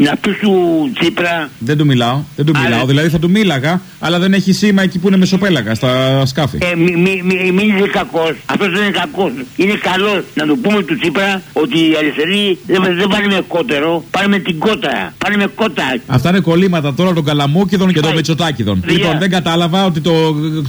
Να πεις του Τσίπρα. Δεν του μιλάω. Δεν του μιλάω. Δηλαδή θα του μίλαγα, αλλά δεν έχει σήμα εκεί που είναι μεσοπέλαγα στα σκάφη. Ε, μην μη, μη, μη είσαι κακός. Αυτός δεν είναι κακός. Είναι καλός να του πούμε του Τσίπρα ότι οι αριστεροί δεν, δεν πάνε με κότερο, πάνε με την κότα. Πάνε με κότα. Αυτά είναι κολλήματα τώρα των Καλαμούκιδων και των Μετσοτάκιδων. Παιδιά. Λοιπόν, δεν κατάλαβα ότι το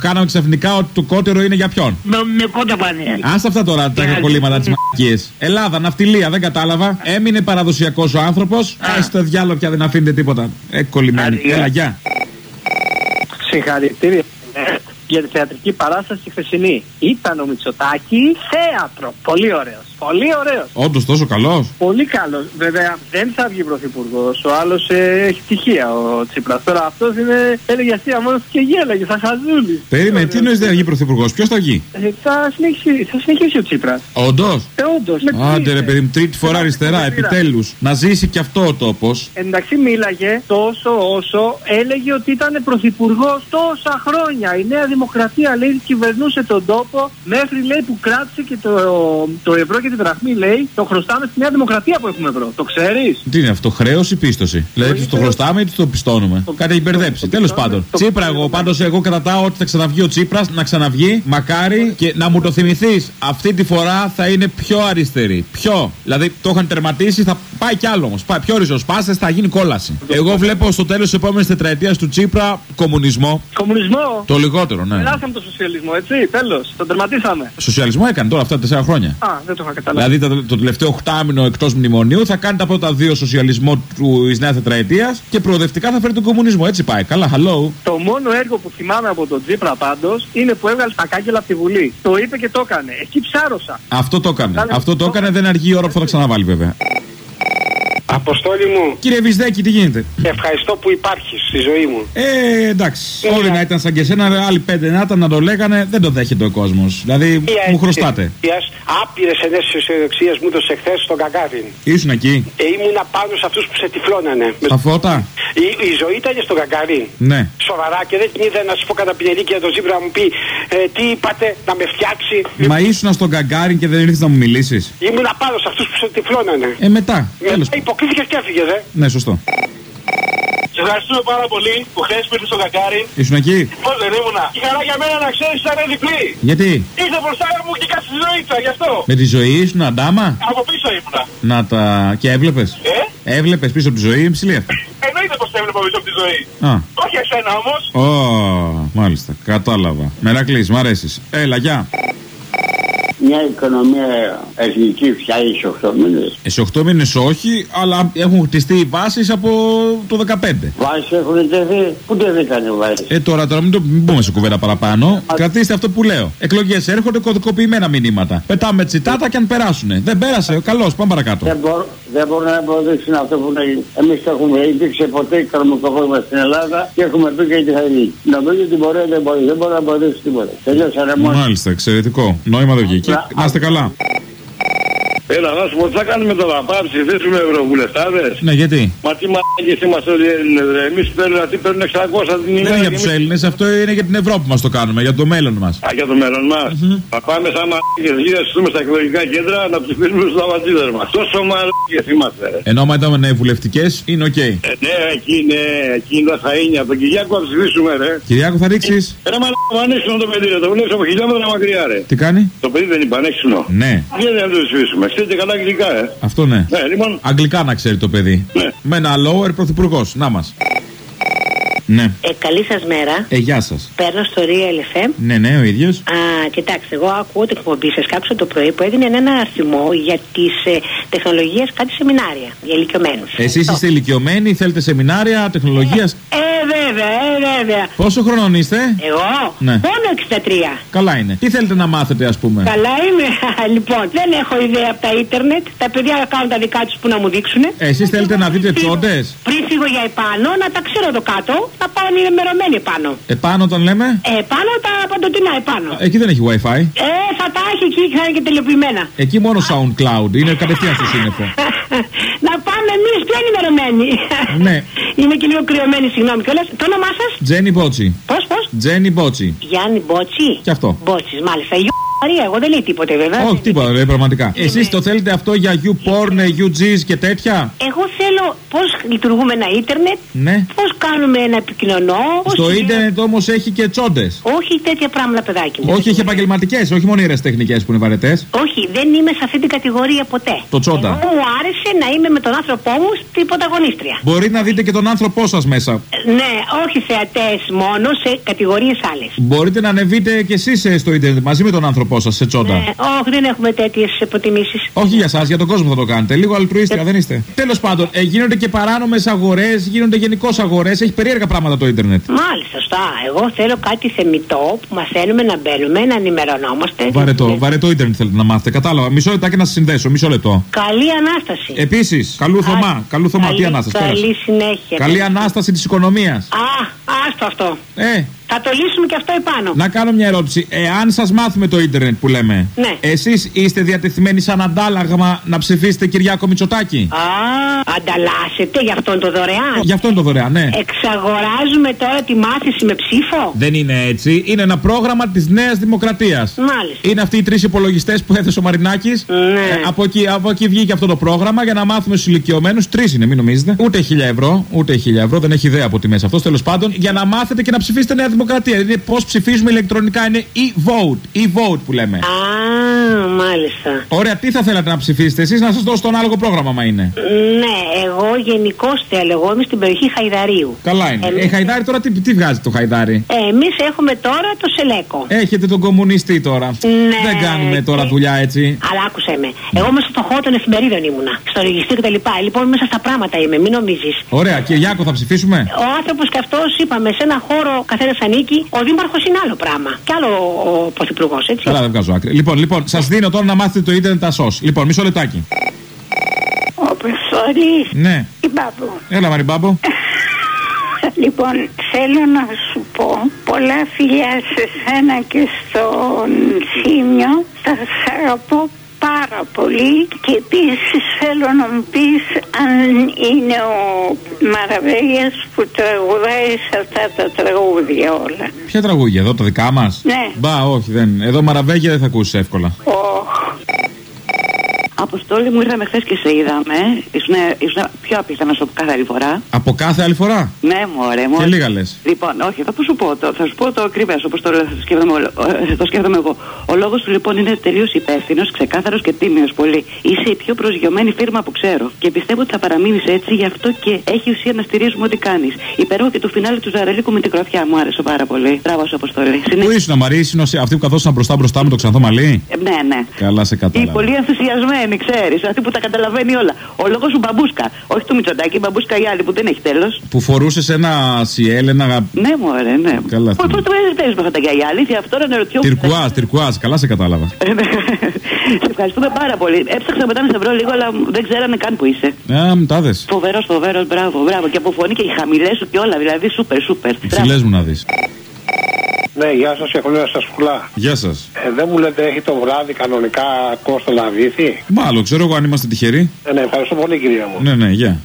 κάναμε ξαφνικά ότι το κότερο είναι για ποιον. Με, με κότα πάνε. Άστα αυτά τώρα τα Για- κολλήματα της μαγική. Ελλάδα, ναυτιλία, δεν κατάλαβα. Έμεινε παραδοσιακός ο άνθρωπος. Α το διάλογο πια δεν αφήνετε τίποτα. Ε, κολλημένοι. Άντε, Έλα, γεια. Συγχαρητήρια για τη θεατρική παράσταση χθεσινή. Ήταν ο Μητσοτάκη θέατρο. Πολύ ωραίος. Πολύ ωραίος. Όντως τόσο καλός. Πολύ καλός. Βέβαια δεν θα βγει πρωθυπουργός. Ο άλλος έχει τυχεία ο Τσίπρας. Τώρα αυτός είναι. έλεγε αστεία μόνος του και γέλαγε. Θα χαζούλη. Περίμενε, τι εννοείς δεν θα βγει πρωθυπουργός; Ποιος θα βγει; Ε, θα, συνεχίσει, θα συνεχίσει ο Τσίπρας. Όντως; Ε, όντως. Άντε ρε παιδί μου, τρίτη φορά αριστερά, επιτέλους. Να ζήσει και αυτό ο τόπος. Εντάξει, μίλαγε τόσο όσο έλεγε ότι ήταν πρωθυπουργός τόσα χρόνια. Η Νέα Δημοκρατία λέει κυβερνούσε τον τόπο μέχρι λέει που κράτησε και το, το ευρώ και την δραχμή λέει το χρωστάμε στη Νέα Δημοκρατία που έχουμε ευρώ. Το ξέρεις; Τι είναι αυτό, χρέος ή πίστοση; Δηλαδή, τους το ήθελα- χρωστάμε ή τους το πιστώνουμε; Κάτι έχει μπερδέψει. το Τέλος πιστώνουμε, πάντων. το Τσίπρα, εγώ πιστώνουμε. πάντως εγώ κατατάω ότι θα ξαναβγεί ο Τσίπρας, να ξαναβγεί, μακάρι και να μου το θυμηθείς. Αυτή τη φορά θα είναι πιο αριστερή. Πιο. Δηλαδή, το είχαν τερματίσει, θα πάει κι άλλο όμως. Πάει πιο ριζοσπάστε, θα γίνει κόλαση. Εγώ βλέπω στο τέλος της επόμενης τετραετίας του Τσίπρα κομμουνισμό. Κομμουνισμό. Το λιγότερο, ναι. Περάσαμε το σοσιαλισμό, έτσι. Τέλος. Το τερματίσαμε. Σοσιαλισμό έκανε τώρα αυτά τα τέσσερα χρόνια. Α, δεν το είχα καταλάβει. Δηλαδή το, το τελευταίο οχτάμινο εκτός μνημονίου θα κάνει τα πρώτα δύο σοσιαλισμό τη νέα τετραετίας και προοδευτικά θα φέρει τον κομμουνισμό. Έτσι πάει. Καλά, hello. Το μόνο έργο που θυμάμαι από τον Τζίπρα πάντως είναι που έβγαλε τα κάγκελα από τη Βουλή. Το είπε και το έκανε. Εκεί ψάρωσα. Αυτό το έκανε. Κάνε- Αυτό το έκανε, δεν αργεί η ώρα που θα τα ξαναβάλει βέβαια. Αποστόλη μου, Κύριε Βυσδέκη, τι γίνεται; ευχαριστώ που υπάρχεις στη ζωή μου. Ε, εντάξει. Ε, Όλοι ε. να ήταν σαν και εσένα, άλλοι πέντε να ήταν να το λέγανε, δεν το δέχεται ο κόσμος. Δηλαδή, μου χρωστάτε. Άπειρες ενέσει αισιοδοξίας μου το εχθέ στον Καγκάβιν. Ήσουν εκεί. Ε, ήμουνα πάνω σε αυτούς που σε τυφλώνανε. Στα φώτα; Η, η ζωή ήταν στον Καγκάβιν. Ναι. Σοβαρά και δεν την είδα να σου πω κατά πινελίκη για τον Τζίπρα να μου πει ε, τι είπατε, να με φτιάξει. Μα ήσουν στον Γκαγκάριν και δεν ήρθες να μου μιλήσεις. Ήμουνα πάνω σε αυτούς που σε τυφλώνανε. Ε, μετά. Τέλος. Μετά υποκρίθηκε και έφυγες, ε. Ναι, σωστό. Σε ευχαριστούμε πάρα πολύ που χθες πήρε στο κακάρι. Ήσουν εκεί; Πώς δεν ήμουνα; Η χαρά για μένα να ξέρεις ήταν διπλή. Γιατί; Ήρθε μπροστά μου και κάτσε στη ζωή του, γι' αυτό. Με τη ζωή ήσουν αντάμα; Από πίσω ήμουνα. Να τα. και έβλεπες; Ε, Έβλεπες πίσω από τη ζωή, ψηλή αυτή. Εννοείται πω το έβλεπα πίσω από τη ζωή. Α. Όχι εσένα όμως. Ω, μάλιστα. Κατάλαβα. Μερακλής, μ' αρέσεις. Έλα, γεια. Μια οικονομία εθνική φτιάχνει σε 8 μήνες. Ε, σε 8 μήνες όχι, αλλά έχουν χτιστεί οι βάσεις από το 15. Βάσεις έχουν τεθεί; Πού τεθήκαν οι βάσεις; Ε, τώρα, τώρα μην, το, μην πούμε σε κουβέντα παραπάνω. Κρατήστε αυτό που λέω. Εκλογές έρχονται κωδικοποιημένα μηνύματα. Πετάμε τσιτάτα και αν περάσουνε. Δεν πέρασε. Καλώς, πάμε παρακάτω. Δεν, μπορώ, δεν μπορούν να αποδείξουν αυτό που λέει. Εμείς το έχουμε υπήρξε ποτέ οικονομικό πρόβλημα στην Ελλάδα και έχουμε πει και τι θα γίνει. Νομίζω ότι μπορεί δεν μπορεί. Δεν μπορεί να αποδείξει τίποτα. Τελειώσανε μόνο. Μάλιστα, εξαιρετικό. Νόημα δεν βγήκε. Να- Να είστε καλά. Έλα, να σου πω τι θα κάνουμε τώρα. Πάμε να ψηφίσουμε ευρωβουλευτάδες; Ναι, γιατί; Μα τι μαλάκες είμαστε όλοι οι Έλληνες. Εμείς παίρνουμε, αυτοί παίρνουν 600 την Δεν ημέρα. είναι για και τους εμείς- Έλληνες, αυτό είναι για την Ευρώπη μας το κάνουμε, για το μέλλον μας. Α, για το μέλλον μας; Θα πάμε σαν μαλάκες γύρω να στα εκλογικά κέντρα να ψηφίσουμε στους νταβατζήδες μας. Τόσο μαλάκες είμαστε. ρε. Ενώ άμα ήταν ναι, βουλευτικές, είναι οκ. Ε, ναι, εκεί είναι, εκεί είναι τα είναι. Από τον Κυριάκο θα ψηφίσουμε, ρε. Κυριάκο, θα ρίξει. Ένα μαλάκο πανέξυπνο το παιδί, ρε. Το βλέπεις από χιλιόμετρα μακριά, ρε. Τι κάνει; Το παιδί δεν είναι πανέξυπνο. Ναι, Γιατί δεν το ψηφίσουμε. Ξέρετε καλά αγγλικά, ε. αυτό ναι. Ναι, λοιπόν. Αγγλικά να ξέρει το παιδί. Ναι. Με ένα lower πρωθυπουργός. Να μας. Ναι. Ε, καλή σας μέρα. Ε, γεια σας. Παίρνω στο Real FM. Ναι, ναι, ο ίδιος. Α, κοιτάξτε, εγώ ακούω την εκπομπή σας κάποιο το πρωί που έδινε ένα αριθμό για τις ε, τεχνολογίες κάτι σεμινάρια για ηλικιωμένους. Εσείς είστε ηλικιωμένοι, θέλετε σεμινάρια τεχνολογίας; Ε, βέβαια, ε, βέβαια. Πόσο χρονών είστε, Εγώ, Ναι. μόνο 63. Καλά είναι. Τι θέλετε να μάθετε, ας πούμε; Καλά είμαι. λοιπόν, δεν έχω ιδέα από τα ίντερνετ. Τα παιδιά κάνουν τα δικά τους που να μου δείξουν. Εσείς θέλετε να δείτε τσόντες; Πριν φύγω για επάνω, να τα ξέρω το κάτω, να πάω ενημερωμένοι επάνω. Επάνω τον λέμε; Επάνω τα παντοτινά επάνω. Εκεί δεν έχει WiFi. Ε, θα τα έχει εκεί και θα είναι και τελειοποιημένα. Εκεί μόνο SoundCloud. Είναι κατευθείαν στο σύννεφο. να πάμε εμεί πιο ενημερωμένοι. Ναι. Είμαι και λίγο κρυωμένη, συγγνώμη κιόλας. Το όνομά σας, Τζένι Μπότσι. πώς, πώς; Τζένι Μπότσι. Γιάννη Μπότσι; Και αυτό. Μπότσι, μάλιστα. Γιου Μαρία, εγώ δεν λέει τίποτε βέβαια. Όχι, τίποτα, λέει πραγματικά. Εσείς το θέλετε αυτό για you porn, UGs και τέτοια; Εγώ θέλω πώς λειτουργούμε ένα ίντερνετ, Ναι. πώς κάνουμε ένα επικοινωνώ. πώς Στο είναι- ίντερνετ όμως έχει και τσόντες. Όχι τέτοια πράγματα, παιδάκι μου. Όχι, έχει επαγγελματικές, όχι μόνο ιερέ τεχνικές που είναι βαρετές. Όχι, δεν είμαι σε αυτή την κατηγορία ποτέ. Το τσόντα. Εγώ μου άρεσε να είμαι με τον άνθρωπό μου στην πρωταγωνίστρια. Μπορεί να δείτε και τον άνθρωπό σας μέσα. Ε, Ναι, όχι θεατές μόνο, σε κατηγορίες άλλες. Μπορείτε να ανεβείτε κι εσείς στο ίντερνετ μαζί με τον άνθρωπό σας σε τσόντα. Ε, όχι, δεν έχουμε τέτοιες υποτιμήσεις. Όχι για εσά, για τον κόσμο θα το κάνετε. Λίγο αλτρουίστρια, δεν είστε. Τέλος πάντων, ε, γίνονται και παράνομες αγορές, γίνονται γενικώς αγορές. Έχει περίεργα πράγματα το ίντερνετ. Μάλιστα, σωστά. Εγώ θέλω κάτι θεμητό που μαθαίνουμε να μπαίνουμε, να ενημερωνόμαστε. Βαρετό, βαρετό ίντερνετ θέλετε να μάθετε. Κατάλαβα. Μισό λεπτάκι να σας συνδέσω. Μισό λεπτό. Καλή ανάσταση. Επίσης, καλού Θωμά. Καλού Θωμά, τι Καλή- ανάσταση. Καλή πέρασε. συνέχεια. Καλή ανάσταση της οικονομίας. Α, άστο αυτό. Ε, Θα το λύσουμε και αυτό επάνω. να κάνω μια ερώτηση. Εάν σας μάθουμε το ίντερνετ που λέμε, Ναι. εσείς είστε διατεθειμένοι σαν αντάλλαγμα να ψηφίσετε Κυριάκο Μητσοτάκη; Α, ανταλλάσσεται γι' αυτόν το δωρεάν. Γι' αυτό είναι το δωρεάν, ναι. Εξαγοράζουμε τώρα τη μάθηση με ψήφο. Δεν είναι έτσι. Είναι ένα πρόγραμμα της Νέας Δημοκρατίας. Μάλιστα. Είναι αυτοί οι τρεις υπολογιστές που έθεσε ο Μαρινάκης. Ναι. από, εκεί, από εκεί βγήκε αυτό το πρόγραμμα για να μάθουμε στους ηλικιωμένους. Τρεις είναι, μην νομίζετε. Ούτε χίλια ευρώ. Ούτε χίλια ευρώ. Δεν έχει ιδέα από τιμέ αυτός. Τέλος πάντων, για να μάθετε και να ψηφίσετε Νέα Δημοκρατία. Είναι πώς ψηφίζουμε ηλεκτρονικά. Είναι e-vote. E-vote που λέμε. Α, μάλιστα. Ωραία, τι θα θέλατε να ψηφίσετε εσείς, να σας δώσω το ανάλογο πρόγραμμα, μα είναι. Ναι, εγώ γενικώ θέλω. Εγώ είμαι στην περιοχή Χαϊδαρίου. Καλά είναι. Εμείς- Ε, χαϊδάρι τώρα τι, τι βγάζει το χαϊδάρι. Ε, Εμείς έχουμε τώρα το Σελέκο. Έχετε τον κομμουνιστή τώρα. Ναι. Δεν κάνουμε τώρα Και- δουλειά έτσι. Αλλά άκουσε με. Εγώ μέσα στον χώρο των εφημερίδων ήμουνα. Στο λογιστήριο κτλ. Λοιπόν, μέσα στα πράγματα είμαι, μην νομίζεις. Ωραία, Κυριάκο θα ψηφίσουμε; Ο άνθρωπος και αυτός, είπαμε, σε ένα χώρο καθένας ανήκει. Ο Δήμαρχος είναι άλλο πράγμα. Κι άλλο ο Πρωθυπουργός, έτσι. Καλά, δεν βγάζω άκρη. Λοιπόν, λοιπόν, σας δίνω τώρα να μάθετε το ίντερνετ τα σως. Λοιπόν, μισό λεπτάκι. Ο Πεσόρης, Ναι. η Μπάμπου. Έλα, Μαριμπάμπο. Λοιπόν, θέλω να σου πω πολλά φιλιά σε σένα και στον Θήμιο. Θα σε αγαπώ πάρα πολύ και επίσης θέλω να μου πεις αν είναι ο Μαραβέγιας που τραγουδάει σε αυτά τα τραγούδια όλα. Ποια τραγούδια εδώ, τα δικά μας; Ναι. Μπα, όχι, δεν. Εδώ μαραβέγια δεν θα ακούσεις εύκολα. Οχ. Αποστόλη μου ήρθαμε χθες και σε είδαμε. Ήσουν, ήσουν πιο απίθανο από κάθε άλλη φορά. Από κάθε άλλη φορά; Ναι, μωρέ, μωρέ. Και λίγα λες. Λοιπόν, όχι, θα σου πω το, θα σου πω το ακριβές όπως το, το, σκέφτομαι, όλο- ε, το σκέφτομαι εγώ. Ο λόγος του λοιπόν είναι τελείως υπεύθυνος, ξεκάθαρος και τίμιος πολύ. Είσαι η πιο προσγειωμένη φίρμα που ξέρω. Και πιστεύω ότι θα παραμείνεις έτσι, γι' αυτό και έχει ουσία να στηρίζουμε ό,τι κάνεις. Υπέροχο και το φινάλε του Ζαρελίκου με την κροφιά μου άρεσε πάρα πολύ. Μπράβο, σου, Αποστόλη. Πού ήσουν, Μαρή, ήσουν αυτή που καθόσαν μπροστά μπροστά με το ξανθό μαλλί; Ε, ναι, ναι. Καλά, σε Η κατάλαβα. πολύ ενθουσιασμένη, ξέρεις. Αυτή που τα καταλαβαίνει όλα. Ο λόγος σου μπαμπούσκα. Όχι του Μητσοτάκη, μπαμπούσκα η άλλη που δεν έχει τέλος. Που φορούσε ένα σιέλ, ένα. Ναι, μωρέ, ναι. Καλά, Πώ το παίζει με αυτά τα γυαλιά, αλήθεια. Αυτό να ρωτιώ. Τυρκουάζ, τυρκουάζ, καλά σε κατάλαβα. Σε ευχαριστούμε πάρα πολύ. Έψαξα μετά να σε βρω λίγο, αλλά δεν ξέρανε καν που είσαι. Α, μου τα δες. Φοβερός, φοβερός, μπράβο, μπράβο. Και από φωνή και οι χαμηλές σου και όλα, δηλαδή σούπερ, σούπερ. Ψηλέ μου να δεις. Ναι, γεια σας, έχω λέω σα σκουλά. Γεια σας. Ε, δεν μου λέτε, έχει το βράδυ κανονικά κόστο λαβήθη. Μάλλον, ξέρω εγώ αν είμαστε τυχεροί. Ε, ναι, ευχαριστώ πολύ, κυρία μου. Ναι, ναι, γεια.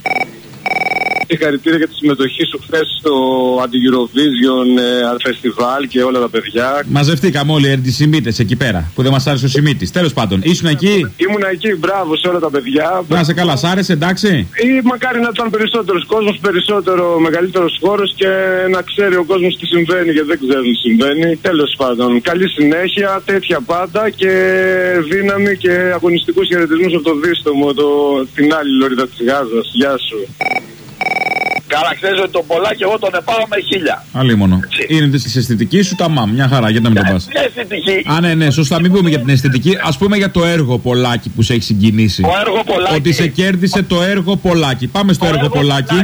Συγχαρητήρια για τη συμμετοχή σου χθες στο Anti-Eurovision ε, Festival και όλα τα παιδιά. Μαζευτήκαμε όλοι οι αντισημίτε εκεί πέρα που δεν μας άρεσε ο Σιμίτης. Τέλος πάντων, ήσουν εκεί; Ήμουν εκεί, μπράβο σε όλα τα παιδιά. Να σε καλά, σ' άρεσε, εντάξει; Ή μακάρι να ήταν περισσότερος κόσμος, περισσότερο μεγαλύτερος χώρος και να ξέρει ο κόσμος τι συμβαίνει, γιατί δεν ξέρουν τι συμβαίνει. Τέλος πάντων, καλή συνέχεια, τέτοια πάντα και δύναμη και αγωνιστικούς χαιρετισμούς από το δίστομο, το, την άλλη λωρίδα της Γάζας. Γεια σου. Καλά, ξέρεις ότι τον πολλάκι εγώ τον επάω με χίλια. Αλλήμον. Είναι τη αισθητικής σου τα μαμ. Μια χαρά, γιατί να μην το πας. Μια αισθητική. Α, ναι, ναι, σωστά. Μην πούμε για την αισθητική. Α πούμε για το έργο Πολάκη που σε έχει συγκινήσει. Το έργο Πολάκη. Ότι σε κέρδισε το έργο Πολάκη. Πάμε στο έργο Πολάκη.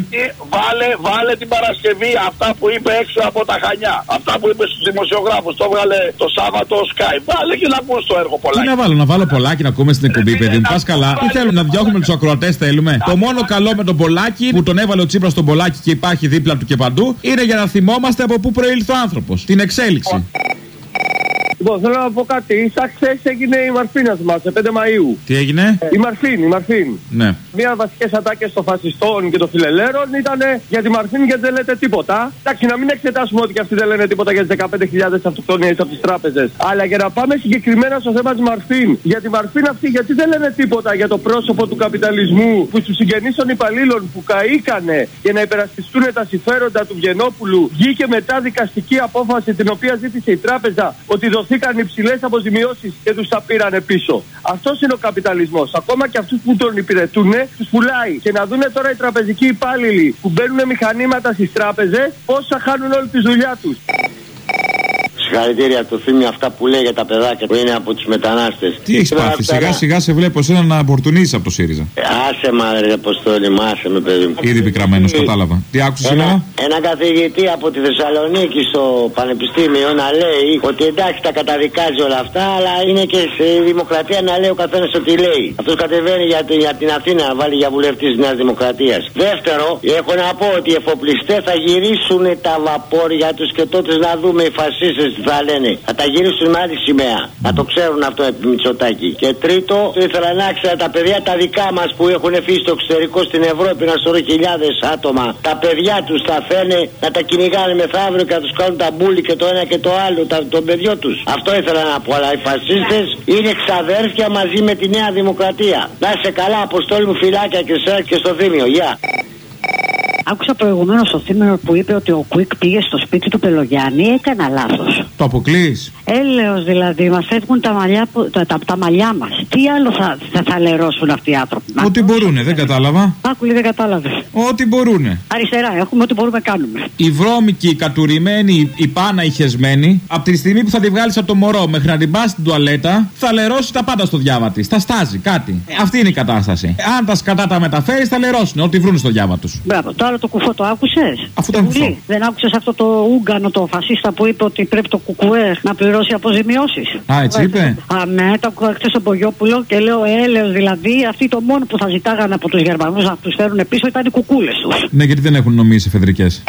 Βάλε, βάλε την Παρασκευή αυτά που είπε έξω από τα Χανιά. Αυτά που είπε στους δημοσιογράφους. Το έβγαλε το Σάββατο ο Sky. Βάλε και να ακούς το έργο Τι Πολάκη. να βάλω, να βάλω Πολάκη να ακούμε στην εκπομπή, παιδί μου. Πας καλά. Τι θέλουμε να διώχνουμε τους ακροατές, θέλουμε. Το μόνο καλό με τον Πολάκη που τον έβαλε ο Τσίπρας στον Πολάκη και υπάρχει δίπλα του και παντού είναι για να θυμόμαστε από πού προήλθε ο άνθρωπος. Την εξέλιξη. Λοιπόν, θέλω να πω κάτι. Σαν χθες έγινε η Μαρφίνας, θυμάσαι, 5 Μαου. Τι έγινε; Η Μαρφίν, η Μαρφίν. Ναι. Μία βασικές ατάκες των φασιστών και των φιλελέρων ήταν για τη Μαρφίν γιατί δεν λέτε τίποτα. Εντάξει, να μην εξετάσουμε ότι και αυτοί δεν λένε τίποτα για τις 15.000 αυτοκτονίες από τις τράπεζες. Αλλά για να πάμε συγκεκριμένα στο θέμα της Μαρφίν. Για τη Μαρφίν αυτή, γιατί δεν λένε τίποτα για το πρόσωπο του καπιταλισμού που στους συγγενείς των υπαλλήλων που καήκανε για να υπερασπιστούν τα συμφέροντα του Βγενόπουλου βγήκε μετά δικαστική απόφαση την οποία ζήτησε η τράπεζα ότι δοθήκαν υψηλές αποζημιώσεις και τους τα πήρανε πίσω. Αυτός είναι ο καπιταλισμός. Ακόμα και αυτούς που τον υπηρετούν, τους πουλάει. Και να δούνε τώρα οι τραπεζικοί υπάλληλοι που μπαίνουν μηχανήματα στις τράπεζες πόσα χάνουν όλη τη δουλειά τους. Συγχαρητήρια του θύμιο αυτά που λέει για τα παιδάκια που είναι από τους μετανάστες. Τι έχεις πάθει, σιγά σιγά σε βλέπω εσένα να απορτουνίζει από το ΣΥΡΙΖΑ. Άσε μα ρε Αποστόλη, μου, άσε με παιδί μου. Ήδη πικραμένος, κατάλαβα. Τι άκουσες σήμερα; Ένα, ένα καθηγητή από τη Θεσσαλονίκη στο Πανεπιστήμιο να λέει ότι εντάξει τα καταδικάζει όλα αυτά, αλλά είναι και σε δημοκρατία να λέει ο καθένας ό,τι λέει. Αυτός κατεβαίνει για, την- για την Αθήνα να βάλει για βουλευτής της Νέας Δημοκρατίας. Δεύτερο, έχω να πω ότι οι εφοπλιστές θα γυρίσουν τα βαπόρια τους και τότε να δούμε οι φασίστες τι θα λένε. Θα τα γυρίσουν με άλλη σημαία. Θα το ξέρουν αυτό επί Μητσοτάκη. Και τρίτο, ήθελα να ξέρω τα παιδιά τα δικά μας που έχουν φύγει στο εξωτερικό στην Ευρώπη να σωρό χιλιάδες άτομα. Τα παιδιά τους θα φαίνε να τα κυνηγάνε μεθαύριο και να τους κάνουν τα μπούλι και το ένα και το άλλο, τα, τον παιδιό τους. Αυτό ήθελα να πω. Αλλά οι φασίστες είναι ξαδέρφια μαζί με τη Νέα Δημοκρατία. Να είσαι καλά, αποστόλη μου φυλάκια και σε και στο θύμιο. Γεια. Άκουσα προηγουμένως το θύμιο που είπε ότι ο Κουίκ πήγε στο σπίτι του Πελογιάννη. Έκανα λάθος. Το αποκλείς; Έλεος δηλαδή, μας φεύγουν τα μαλλιά, που- τα, τα, τα μαλλιά μας. Τι άλλο θα, θα, θα λερώσουν αυτοί οι άνθρωποι; Ό,τι μπορούνε, δεν κατάλαβα. Άκουλη δεν κατάλαβες. Ό,τι μπορούνε. Αριστερά, έχουμε ό,τι μπορούμε να κάνουμε. Η βρώμικη, η κατουρημένη, η πάνα, η χεσμένη, από τη στιγμή που θα τη βγάλεις από το μωρό μέχρι να την πας στην τουαλέτα, θα λερώσεις τα πάντα στο διάβα της. Θα στάζει κάτι. Αυτή είναι η κατάσταση. Αν τα σκατά τα μεταφέρεις, θα λερώσουν ό,τι βρουν στο διάβα τους. Μπράβο, το άλλο το κουφό το άκουσες; Αφού ήταν κουφό. Δεν άκουσες αυτό το Ούγκανο, το φασίστα που είπε ότι πρέπει το κουκουέ να πληρώσει αποζημιώσεις. Α, έτσι είπε. Αμέ, το ακούω χθε στον Πογιόπουλο και λέω έλεος δηλαδή. Αυτοί το μόνο που θα ζητάγανε από τους Γερμανούς να τους φέρουν πίσω ήταν οι κουκούλες τους. Ναι, γιατί δεν έχουν νομίσει εφεδρικές.